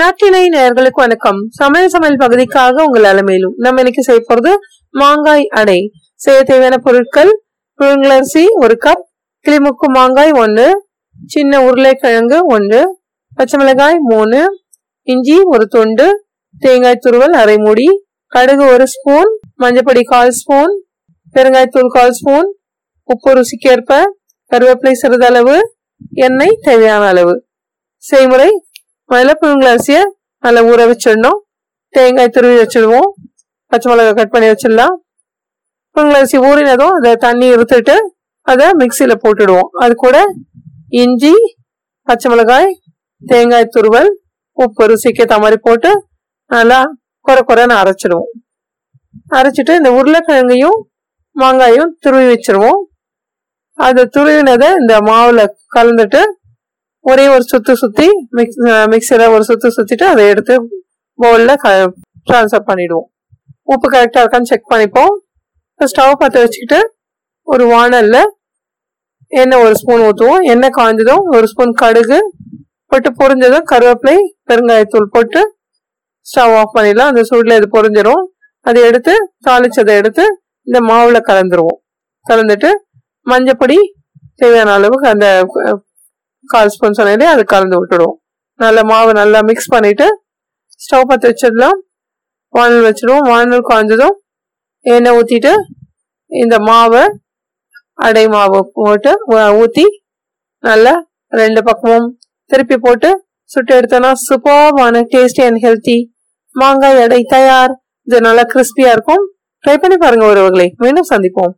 நாட்டினை நேர்களுக்கு வணக்கம். சமையல் சமையல் பகுதிக்காக உங்கள் அலமையிலும் நம்ம இன்னைக்கு செய்ய போறது மாங்காய் அடை. செய்ய தேவையான பொருட்கள் புழுங்கலரிசி ஒரு கப் கிளிமுக்கு மாங்காய் ஒன்று சின்ன உருளைக்கிழங்கு ஒன்று பச்சை மிளகாய் மூணு இஞ்சி ஒரு துண்டு தேங்காய் துருவல் அரை மூடி கடுகு ஒரு ஸ்பூன் மஞ்சப்பொடி கால் ஸ்பூன் பெருங்காய்த்தூள் கால் ஸ்பூன் உப்பு ருசிக்கேற்ப கருவேப்பிலை சிறிதளவு எண்ணெய் தேவையான அளவு. செய்முறை முதல்ல புழுங்கல் அரிசியை நல்லா ஊற வச்சிடணும். தேங்காய் துருவி வச்சிடுவோம். பச்சை மிளகாய் கட் பண்ணி வச்சிடலாம். புழுங்கல் அரிசி ஊறினதும் அதை தண்ணி இருத்துட்டு அதை மிக்சியில் போட்டுடுவோம். அது கூட இஞ்சி பச்சை மிளகாய் தேங்காய் துருவல் உப்பு ருசிக்கு ஏற்ற மாதிரி போட்டு நல்லா குறை குறைன்னு அரைச்சிடுவோம். அரைச்சிட்டு இந்த உருளைக்கிழங்கையும் மாங்காயும் துருவி வச்சிருவோம். அதை துருவினதை இந்த மாவில் கலந்துட்டு ஒரே ஒரு சுத்து சுத்தி மிக்ஸ் மிக்சியில் ஒரு சுத்து சுத்திட்டு அதை எடுத்து பவுல்ல ட்ரான்ஸ்ஃபர் பண்ணிடுவோம். உப்பு கரெக்டாக இருக்கான்னு செக் பண்ணிப்போம். ஸ்டவ் பற்ற வச்சுக்கிட்டு ஒரு வானல்ல எண்ணெய் ஒரு ஸ்பூன் ஊற்றுவோம் எண்ணெய் காய்ஞ்சதும் ஒரு ஸ்பூன் கடுகு போட்டு பொரிஞ்சதும் கருவேப்பிலை பெருங்காயத்தூள் போட்டு ஸ்டவ் ஆஃப் பண்ணிடலாம். அந்த சூடில் இது பொரிஞ்சிடும் அதை எடுத்து தாளிச்சதை எடுத்து இந்த மாவுல கலந்துருவோம். கலந்துட்டு மஞ்சப்பொடி தேவையான அளவுக்கு அந்த கால் ஸ்பூன் சொன்னதே அது கலந்து விட்டுடுவோம். நல்லா மாவு நல்லா மிக்ஸ் பண்ணிவிட்டு ஸ்டவ் பற்ற வச்சிடலாம். வானல் வச்சிடுவோம். வானல் காய்ஞ்சதும் எண்ணெய் ஊற்றிட்டு இந்த மாவை அடை மாவு போட்டு ஊற்றி நல்லா ரெண்டு பக்கமும் திருப்பி போட்டு சுட்டு எடுத்தோன்னா சூப்பர்மான டேஸ்டி அண்ட் ஹெல்த்தி மாங்காய் அடை தயார். இது நல்லா கிறிஸ்பியாக இருக்கும். ட்ரை பண்ணி பாருங்கள் ஒருவர்களை மீண்டும் சந்திப்போம்.